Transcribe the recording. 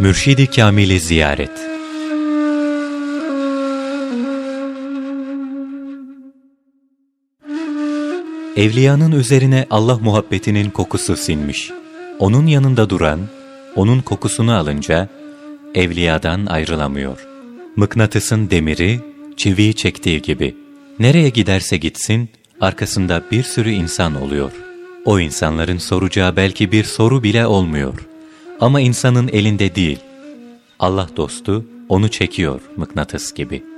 Mürşidi Kamil'i Ziyaret Evliyanın üzerine Allah muhabbetinin kokusu sinmiş. Onun yanında duran, onun kokusunu alınca, evliyadan ayrılamıyor. Mıknatısın demiri, çiviyi çektiği gibi. Nereye giderse gitsin, arkasında bir sürü insan oluyor. O insanların soracağı belki bir soru bile olmuyor. Ama insanın elinde değil. Allah dostu onu çekiyor mıknatıs gibi.''